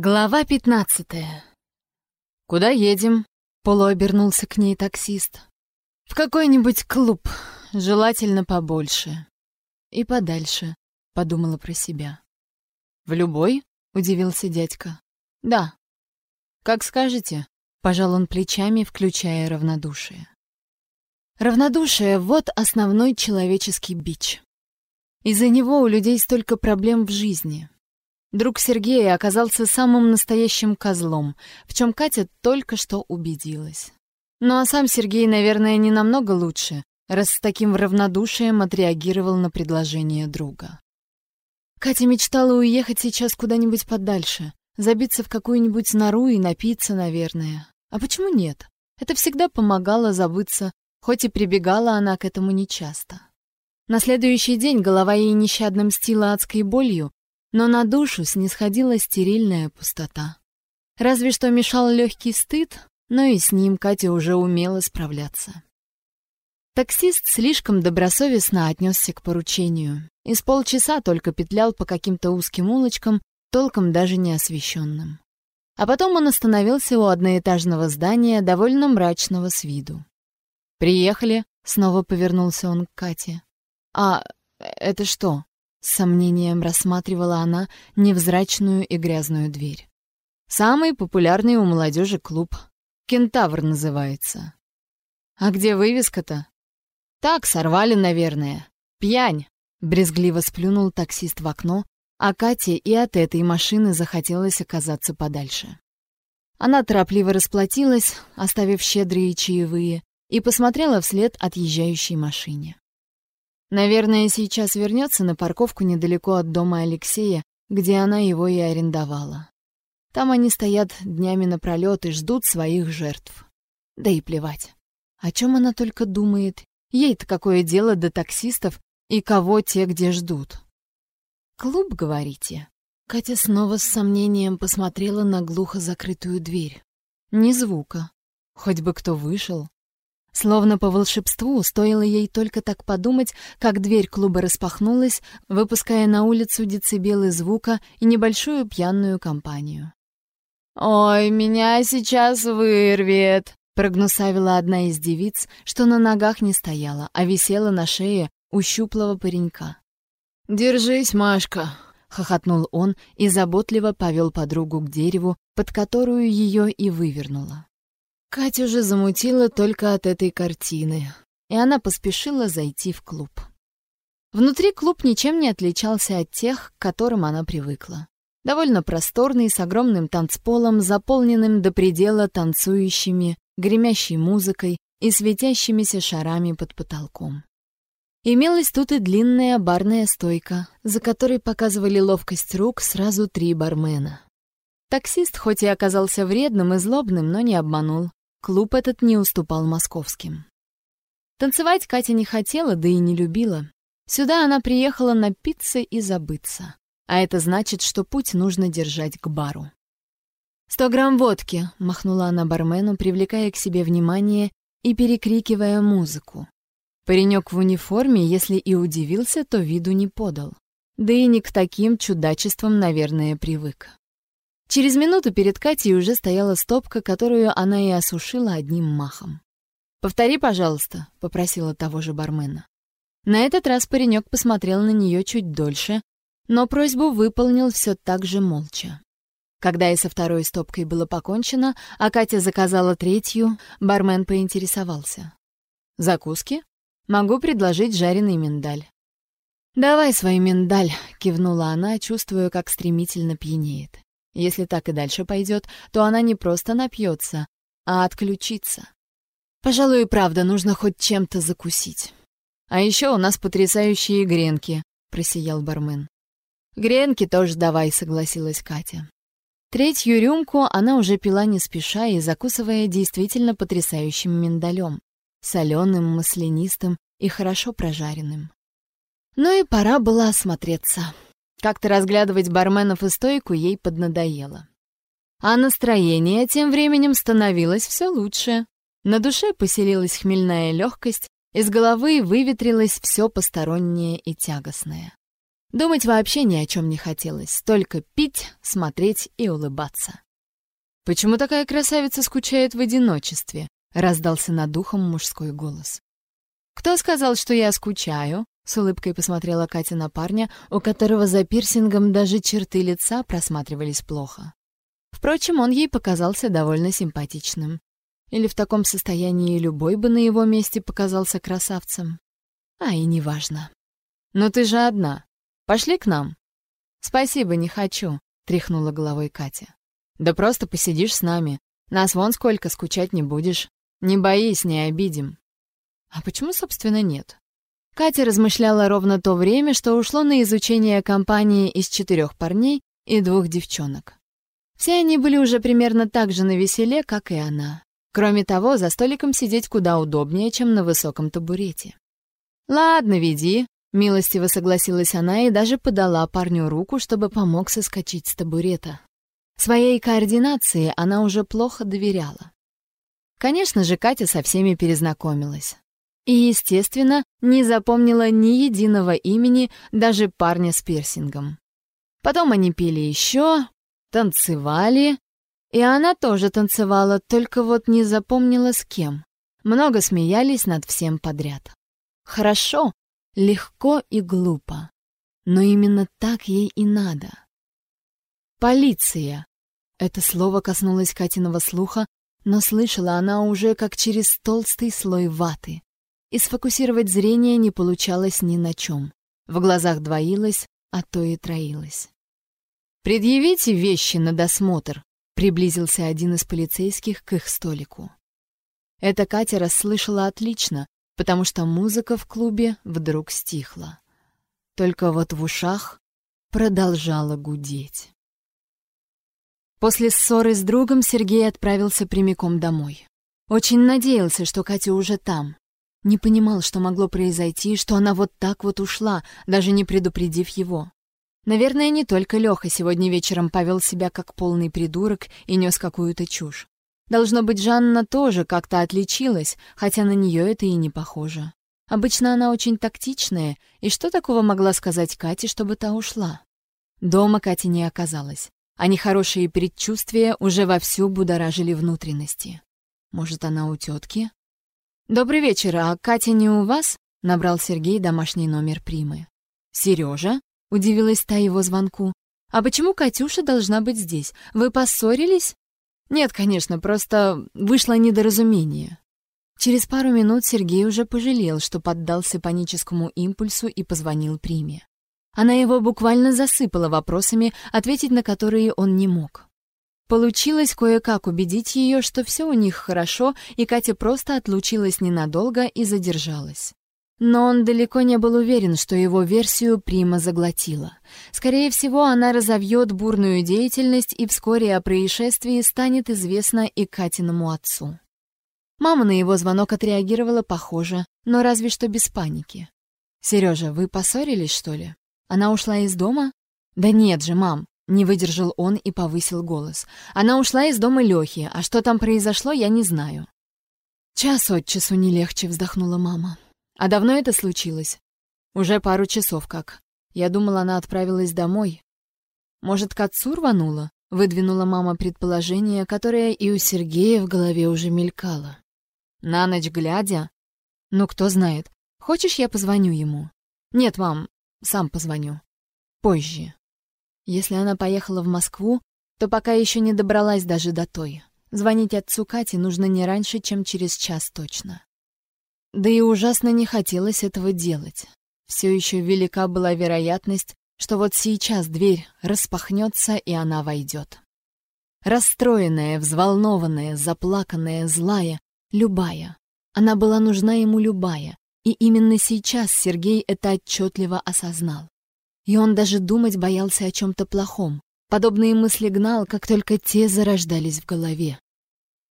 Глава пятнадцатая. «Куда едем?» — полуобернулся к ней таксист. «В какой-нибудь клуб, желательно побольше. И подальше», — подумала про себя. «В любой?» — удивился дядька. «Да». «Как скажете», — пожал он плечами, включая равнодушие. Равнодушие — вот основной человеческий бич. Из-за него у людей столько проблем в жизни — Друг Сергея оказался самым настоящим козлом, в чем Катя только что убедилась. Ну а сам Сергей, наверное, не намного лучше, раз с таким равнодушием отреагировал на предложение друга. Катя мечтала уехать сейчас куда-нибудь подальше, забиться в какую-нибудь нору и напиться, наверное. А почему нет? Это всегда помогало забыться, хоть и прибегала она к этому нечасто. На следующий день голова ей нещадно мстила адской болью, но на душу снисходила стерильная пустота. Разве что мешал легкий стыд, но и с ним Катя уже умела справляться. Таксист слишком добросовестно отнесся к поручению и с полчаса только петлял по каким-то узким улочкам, толком даже не освещенным. А потом он остановился у одноэтажного здания, довольно мрачного с виду. «Приехали», — снова повернулся он к Кате. «А это что?» С сомнением рассматривала она невзрачную и грязную дверь. «Самый популярный у молодежи клуб. Кентавр называется». «А где вывеска-то?» «Так, сорвали, наверное. Пьянь!» — брезгливо сплюнул таксист в окно, а Кате и от этой машины захотелось оказаться подальше. Она торопливо расплатилась, оставив щедрые чаевые, и посмотрела вслед отъезжающей машине. Наверное, сейчас вернется на парковку недалеко от дома Алексея, где она его и арендовала. Там они стоят днями напролёт и ждут своих жертв. Да и плевать. О чем она только думает? Ей-то какое дело до таксистов и кого те где ждут? «Клуб, говорите?» Катя снова с сомнением посмотрела на глухо закрытую дверь. Ни звука. Хоть бы кто вышел. Словно по волшебству, стоило ей только так подумать, как дверь клуба распахнулась, выпуская на улицу децибелы звука и небольшую пьяную компанию. «Ой, меня сейчас вырвет!» — прогнусавила одна из девиц, что на ногах не стояла, а висела на шее у щуплого паренька. «Держись, Машка!» — хохотнул он и заботливо повел подругу к дереву, под которую ее и вывернуло. Катю же замутила только от этой картины, и она поспешила зайти в клуб. Внутри клуб ничем не отличался от тех, к которым она привыкла. Довольно просторный, с огромным танцполом, заполненным до предела танцующими, гремящей музыкой и светящимися шарами под потолком. Имелась тут и длинная барная стойка, за которой показывали ловкость рук сразу три бармена. Таксист хоть и оказался вредным и злобным, но не обманул. Клуб этот не уступал московским. Танцевать Катя не хотела, да и не любила. Сюда она приехала напиться и забыться. А это значит, что путь нужно держать к бару. «Сто грамм водки!» — махнула она бармену, привлекая к себе внимание и перекрикивая музыку. Паренек в униформе, если и удивился, то виду не подал. Да и не к таким чудачествам, наверное, привык. Через минуту перед Катей уже стояла стопка, которую она и осушила одним махом. «Повтори, пожалуйста», — попросила того же бармена. На этот раз паренек посмотрел на нее чуть дольше, но просьбу выполнил все так же молча. Когда и со второй стопкой было покончено, а Катя заказала третью, бармен поинтересовался. «Закуски? Могу предложить жареный миндаль». «Давай свой миндаль», — кивнула она, чувствуя, как стремительно пьянеет. Если так и дальше пойдет, то она не просто напьется, а отключится. Пожалуй, и правда, нужно хоть чем-то закусить. А еще у нас потрясающие гренки, просиял бармен. Гренки тоже давай, согласилась Катя. Третью рюмку она уже пила не спеша и закусывая действительно потрясающим миндалем, соленым, маслянистым и хорошо прожаренным. Ну и пора было осмотреться. Как-то разглядывать барменов и стойку ей поднадоело. А настроение тем временем становилось все лучше. На душе поселилась хмельная легкость, из головы выветрилось все постороннее и тягостное. Думать вообще ни о чем не хотелось, только пить, смотреть и улыбаться. «Почему такая красавица скучает в одиночестве?» — раздался над ухом мужской голос. «Кто сказал, что я скучаю?» — с улыбкой посмотрела Катя на парня, у которого за пирсингом даже черты лица просматривались плохо. Впрочем, он ей показался довольно симпатичным. Или в таком состоянии любой бы на его месте показался красавцем. А и неважно. «Но ты же одна. Пошли к нам?» «Спасибо, не хочу», — тряхнула головой Катя. «Да просто посидишь с нами. Нас вон сколько, скучать не будешь. Не боись, не обидим». «А почему, собственно, нет?» Катя размышляла ровно то время, что ушло на изучение компании из четырех парней и двух девчонок. Все они были уже примерно так же навеселе, как и она. Кроме того, за столиком сидеть куда удобнее, чем на высоком табурете. «Ладно, веди», Милостиво согласилась она и даже подала парню руку, чтобы помог соскочить с табурета. Своей координации она уже плохо доверяла. Конечно же, Катя со всеми перезнакомилась. И, естественно, не запомнила ни единого имени даже парня с пирсингом. Потом они пили еще, танцевали, и она тоже танцевала, только вот не запомнила с кем. Много смеялись над всем подряд. Хорошо, Легко и глупо. Но именно так ей и надо. «Полиция!» Это слово коснулось Катиного слуха, но слышала она уже как через толстый слой ваты. И сфокусировать зрение не получалось ни на чем. В глазах двоилось, а то и троилось. «Предъявите вещи на досмотр», — приблизился один из полицейских к их столику. Это Катя расслышала отлично, потому что музыка в клубе вдруг стихла. Только вот в ушах продолжала гудеть. После ссоры с другом Сергей отправился прямиком домой. Очень надеялся, что Катя уже там. Не понимал, что могло произойти, что она вот так вот ушла, даже не предупредив его. Наверное, не только Леха сегодня вечером повел себя как полный придурок и нес какую-то чушь. Должно быть, Жанна тоже как-то отличилась, хотя на нее это и не похоже. Обычно она очень тактичная, и что такого могла сказать Кате, чтобы та ушла? Дома Кати не оказалось, а нехорошие предчувствия уже вовсю будоражили внутренности. Может, она у тетки? «Добрый вечер, а Катя не у вас?» — набрал Сергей домашний номер Примы. «Сережа?» — удивилась та его звонку. «А почему Катюша должна быть здесь? Вы поссорились?» Нет, конечно, просто вышло недоразумение. Через пару минут Сергей уже пожалел, что поддался паническому импульсу и позвонил Приме. Она его буквально засыпала вопросами, ответить на которые он не мог. Получилось кое-как убедить ее, что все у них хорошо, и Катя просто отлучилась ненадолго и задержалась. Но он далеко не был уверен, что его версию Прима заглотила. Скорее всего, она разовьет бурную деятельность, и вскоре о происшествии станет известно и Катиному отцу. Мама на его звонок отреагировала похоже, но разве что без паники. «Сережа, вы поссорились, что ли? Она ушла из дома?» «Да нет же, мам!» — не выдержал он и повысил голос. «Она ушла из дома Лехи, а что там произошло, я не знаю». «Час от часу не легче», — вздохнула мама. А давно это случилось? Уже пару часов как. Я думала, она отправилась домой. Может, к отцу рванула? Выдвинула мама предположение, которое и у Сергея в голове уже мелькало. На ночь глядя? Ну, кто знает. Хочешь, я позвоню ему? Нет, мам, сам позвоню. Позже. Если она поехала в Москву, то пока еще не добралась даже до той. Звонить отцу Кати нужно не раньше, чем через час точно. Да и ужасно не хотелось этого делать. Все еще велика была вероятность, что вот сейчас дверь распахнется, и она войдет. Расстроенная, взволнованная, заплаканная, злая, любая. Она была нужна ему любая, и именно сейчас Сергей это отчетливо осознал. И он даже думать боялся о чем-то плохом. Подобные мысли гнал, как только те зарождались в голове.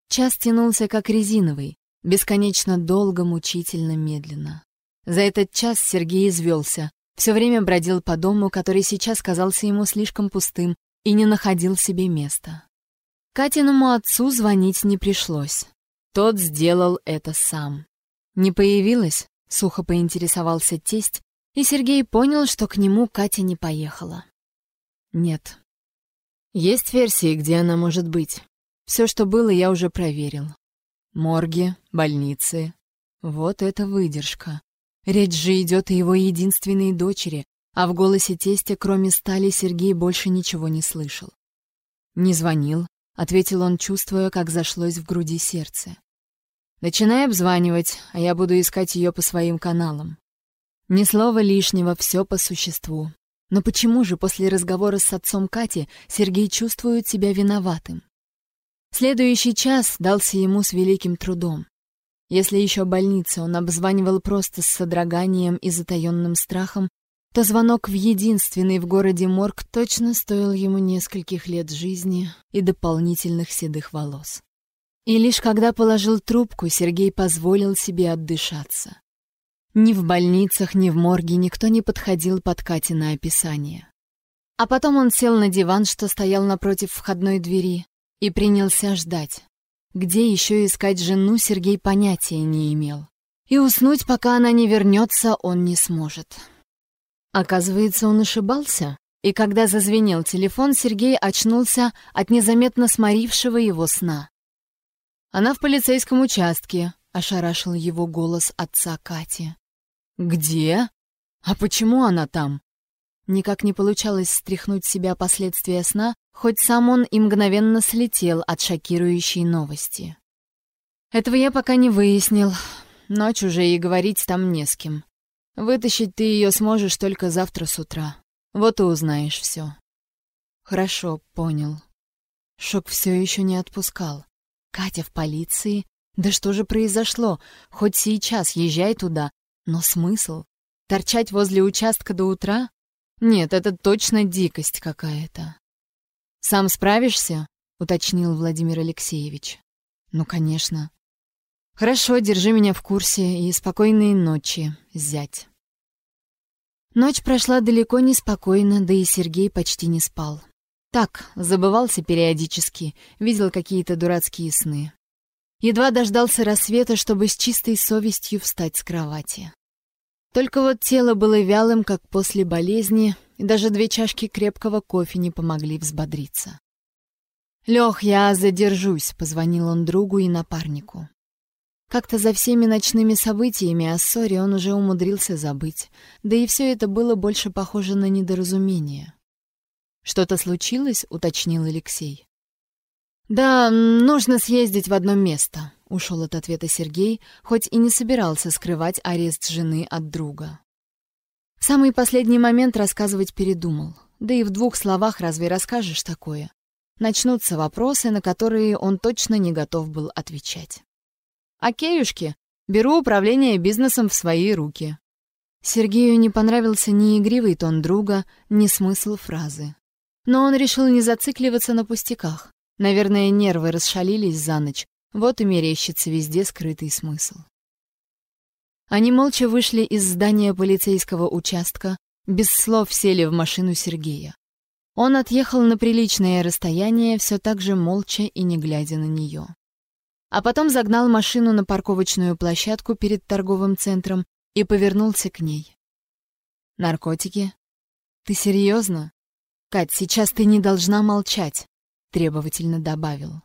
Час тянулся как резиновый, Бесконечно долго, мучительно, медленно. За этот час Сергей извелся, все время бродил по дому, который сейчас казался ему слишком пустым, и не находил себе места. Катиному отцу звонить не пришлось. Тот сделал это сам. «Не появилась?» — сухо поинтересовался тесть, И Сергей понял, что к нему Катя не поехала. Нет. Есть версии, где она может быть. Все, что было, я уже проверил. Морги, больницы. Вот это выдержка. Речь же идет о его единственной дочери, а в голосе тестя, кроме стали, Сергей больше ничего не слышал. «Не звонил», — ответил он, чувствуя, как зашлось в груди сердце. «Начинай обзванивать, а я буду искать ее по своим каналам. Ни слова лишнего, все по существу. Но почему же после разговора с отцом Кати Сергей чувствует себя виноватым? Следующий час дался ему с великим трудом. Если еще больнице он обзванивал просто с содроганием и затаенным страхом, то звонок в единственный в городе морг точно стоил ему нескольких лет жизни и дополнительных седых волос. И лишь когда положил трубку, Сергей позволил себе отдышаться. Ни в больницах, ни в морге никто не подходил под Катина описание. А потом он сел на диван, что стоял напротив входной двери, и принялся ждать. Где еще искать жену, Сергей понятия не имел. И уснуть, пока она не вернется, он не сможет. Оказывается, он ошибался, и когда зазвенел телефон, Сергей очнулся от незаметно сморившего его сна. «Она в полицейском участке», — ошарашил его голос отца Кати. «Где? А почему она там?» Никак не получалось стряхнуть себя последствия сна, хоть сам он и мгновенно слетел от шокирующей новости. «Этого я пока не выяснил. Ночь уже и говорить там не с кем. Вытащить ты ее сможешь только завтра с утра. Вот и узнаешь все. Хорошо, понял. Шок все еще не отпускал. Катя в полиции? Да что же произошло? Хоть сейчас езжай туда. Но смысл? Торчать возле участка до утра? Нет, это точно дикость какая-то. «Сам справишься?» — уточнил Владимир Алексеевич. «Ну, конечно. «Хорошо, держи меня в курсе и спокойной ночи, зять». Ночь прошла далеко не спокойно, да и Сергей почти не спал. Так, забывался периодически, видел какие-то дурацкие сны. Едва дождался рассвета, чтобы с чистой совестью встать с кровати. Только вот тело было вялым, как после болезни, и даже две чашки крепкого кофе не помогли взбодриться. «Лёх, я задержусь», — позвонил он другу и напарнику. Как-то за всеми ночными событиями о ссоре он уже умудрился забыть, да и все это было больше похоже на недоразумение. «Что-то случилось?» — уточнил Алексей. «Да, нужно съездить в одно место», — ушел от ответа Сергей, хоть и не собирался скрывать арест жены от друга. В самый последний момент рассказывать передумал. Да и в двух словах разве расскажешь такое? Начнутся вопросы, на которые он точно не готов был отвечать. Окейушки, беру управление бизнесом в свои руки. Сергею не понравился ни игривый тон друга, ни смысл фразы. Но он решил не зацикливаться на пустяках. Наверное, нервы расшалились за ночь, вот и мерещится везде скрытый смысл. Они молча вышли из здания полицейского участка, без слов сели в машину Сергея. Он отъехал на приличное расстояние, все так же молча и не глядя на нее а потом загнал машину на парковочную площадку перед торговым центром и повернулся к ней. «Наркотики? Ты серьезно? Кать, сейчас ты не должна молчать», — требовательно добавил.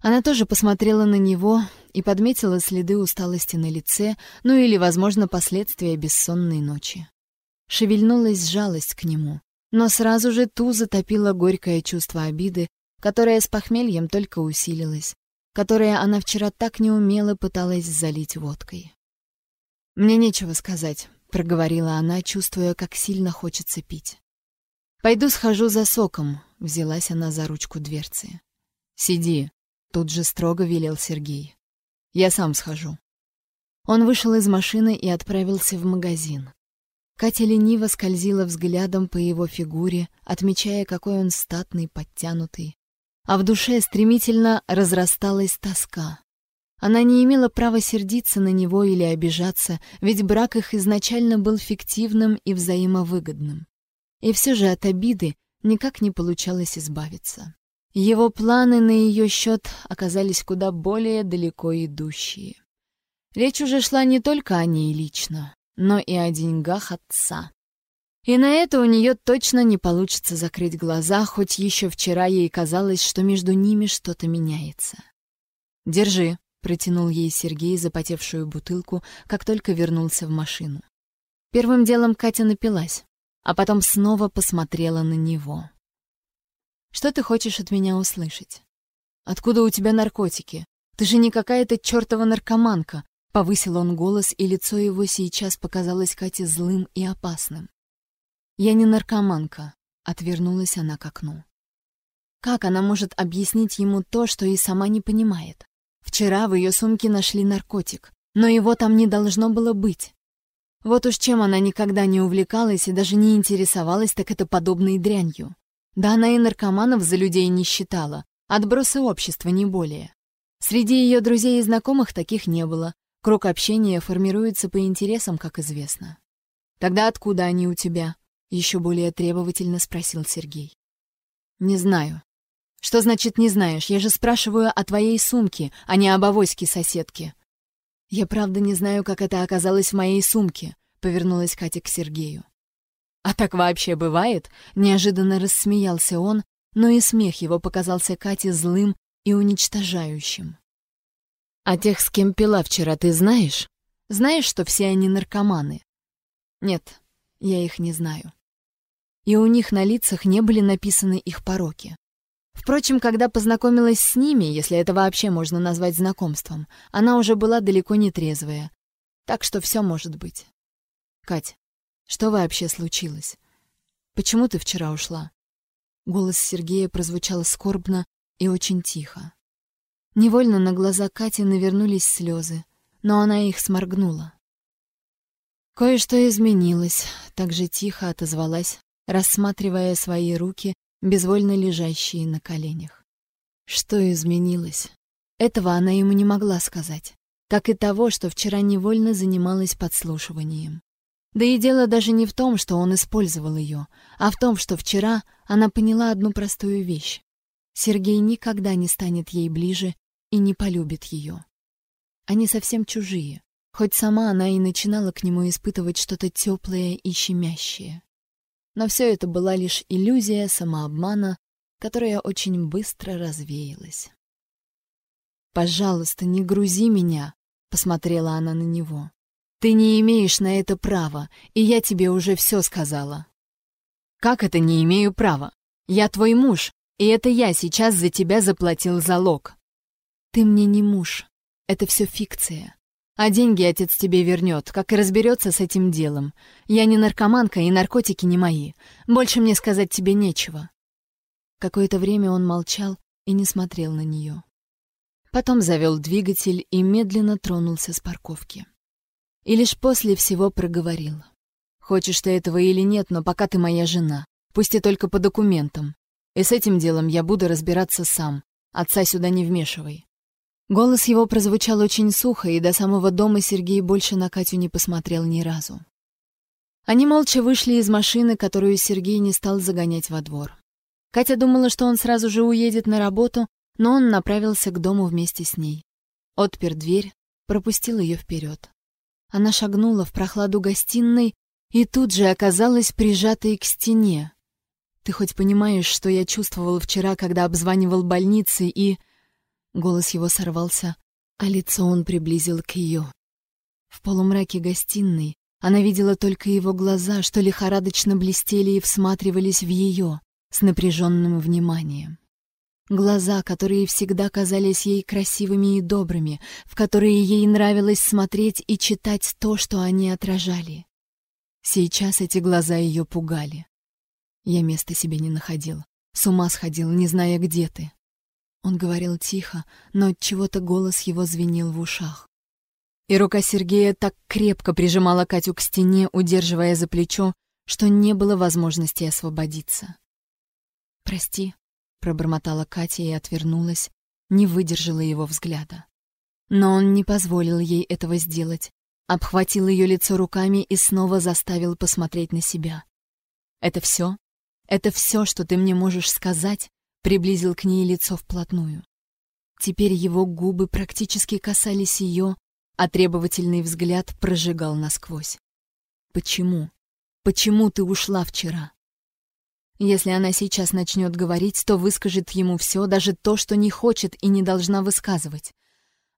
Она тоже посмотрела на него и подметила следы усталости на лице, ну или, возможно, последствия бессонной ночи. Шевельнулась жалость к нему, но сразу же ту затопило горькое чувство обиды, которое с похмельем только усилилось, которое она вчера так неумело пыталась залить водкой. «Мне нечего сказать», — проговорила она, чувствуя, как сильно хочется пить. «Пойду схожу за соком», — взялась она за ручку дверцы. «Сиди», — тут же строго велел Сергей. «Я сам схожу». Он вышел из машины и отправился в магазин. Катя лениво скользила взглядом по его фигуре, отмечая, какой он статный, подтянутый а в душе стремительно разрасталась тоска. Она не имела права сердиться на него или обижаться, ведь брак их изначально был фиктивным и взаимовыгодным. И все же от обиды никак не получалось избавиться. Его планы на ее счет оказались куда более далеко идущие. Речь уже шла не только о ней лично. но и о деньгах отца. И на это у нее точно не получится закрыть глаза, хоть еще вчера ей казалось, что между ними что-то меняется. «Держи», — протянул ей Сергей запотевшую бутылку, как только вернулся в машину. Первым делом Катя напилась, а потом снова посмотрела на него. «Что ты хочешь от меня услышать? Откуда у тебя наркотики? Ты же не какая-то чертова наркоманка!» Повысил он голос, и лицо его сейчас показалось Кате злым и опасным. «Я не наркоманка», — отвернулась она к окну. Как она может объяснить ему то, что и сама не понимает? Вчера в ее сумке нашли наркотик, но его там не должно было быть. Вот уж чем она никогда не увлекалась и даже не интересовалась, так это подобной дрянью. Да она и наркоманов за людей не считала, отбросы общества не более. Среди ее друзей и знакомых таких не было, круг общения формируется по интересам, как известно. «Тогда откуда они у тебя?» Еще более требовательно спросил Сергей. «Не знаю». «Что значит «не знаешь»? Я же спрашиваю о твоей сумке, а не об авоське соседки». «Я правда не знаю, как это оказалось в моей сумке», — повернулась Катя к Сергею. «А так вообще бывает?» — неожиданно рассмеялся он, но и смех его показался Кате злым и уничтожающим. «А тех, с кем пила вчера, ты знаешь? Знаешь, что все они наркоманы?» «Нет, я их не знаю» и у них на лицах не были написаны их пороки. Впрочем, когда познакомилась с ними, если это вообще можно назвать знакомством, она уже была далеко не трезвая. Так что все может быть. «Кать, что вообще случилось? Почему ты вчера ушла?» Голос Сергея прозвучал скорбно и очень тихо. Невольно на глаза Кати навернулись слезы, но она их сморгнула. Кое-что изменилось, так же тихо отозвалась рассматривая свои руки, безвольно лежащие на коленях. Что изменилось? Этого она ему не могла сказать, как и того, что вчера невольно занималась подслушиванием. Да и дело даже не в том, что он использовал ее, а в том, что вчера она поняла одну простую вещь. Сергей никогда не станет ей ближе и не полюбит ее. Они совсем чужие, хоть сама она и начинала к нему испытывать что-то теплое и щемящее. Но все это была лишь иллюзия самообмана, которая очень быстро развеялась. «Пожалуйста, не грузи меня», — посмотрела она на него. «Ты не имеешь на это права, и я тебе уже все сказала». «Как это не имею права? Я твой муж, и это я сейчас за тебя заплатил залог». «Ты мне не муж. Это все фикция. А деньги отец тебе вернет, как и разберется с этим делом. Я не наркоманка, и наркотики не мои. Больше мне сказать тебе нечего». Какое-то время он молчал и не смотрел на нее. Потом завел двигатель и медленно тронулся с парковки. И лишь после всего проговорил. «Хочешь ты этого или нет, но пока ты моя жена, пусть и только по документам. И с этим делом я буду разбираться сам. Отца сюда не вмешивай. Голос его прозвучал очень сухо, и до самого дома Сергей больше на Катю не посмотрел ни разу. Они молча вышли из машины, которую Сергей не стал загонять во двор. Катя думала, что он сразу же уедет на работу, но он направился к дому вместе с ней. Отпер дверь, пропустил ее вперед. Она шагнула в прохладу гостиной и тут же оказалась прижатой к стене. «Ты хоть понимаешь, что я чувствовал вчера, когда обзванивал больницы и...» Голос его сорвался, а лицо он приблизил к ее. В полумраке гостиной она видела только его глаза, что лихорадочно блестели и всматривались в ее с напряженным вниманием. Глаза, которые всегда казались ей красивыми и добрыми, в которые ей нравилось смотреть и читать то, что они отражали. Сейчас эти глаза ее пугали. Я места себе не находил, с ума сходил, не зная, где ты. Он говорил тихо, но от чего-то голос его звенел в ушах. И рука Сергея так крепко прижимала Катю к стене, удерживая за плечо, что не было возможности освободиться. «Прости», — пробормотала Катя и отвернулась, не выдержала его взгляда. Но он не позволил ей этого сделать, обхватил ее лицо руками и снова заставил посмотреть на себя. «Это все? Это все, что ты мне можешь сказать?» Приблизил к ней лицо вплотную. Теперь его губы практически касались ее, а требовательный взгляд прожигал насквозь. почему. Почему ты ушла вчера? Если она сейчас начнет говорить, то выскажет ему все, даже то, что не хочет и не должна высказывать.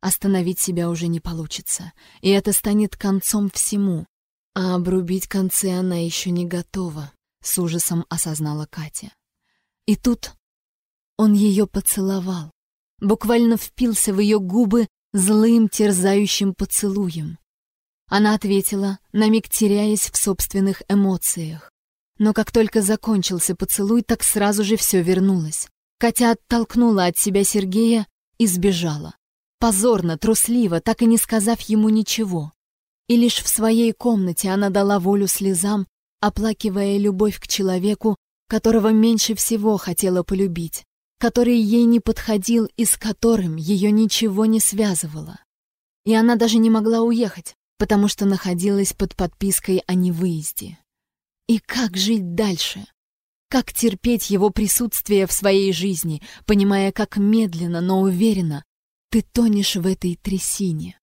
Остановить себя уже не получится, и это станет концом всему. А обрубить концы она еще не готова, с ужасом осознала Катя. И тут он ее поцеловал, буквально впился в ее губы злым терзающим поцелуем. Она ответила, на миг теряясь в собственных эмоциях. Но как только закончился поцелуй, так сразу же все вернулось. Катя оттолкнула от себя Сергея и сбежала. Позорно, трусливо, так и не сказав ему ничего. И лишь в своей комнате она дала волю слезам, оплакивая любовь к человеку, которого меньше всего хотела полюбить, который ей не подходил и с которым ее ничего не связывало. И она даже не могла уехать, потому что находилась под подпиской о невыезде. И как жить дальше? Как терпеть его присутствие в своей жизни, понимая, как медленно, но уверенно ты тонешь в этой трясине?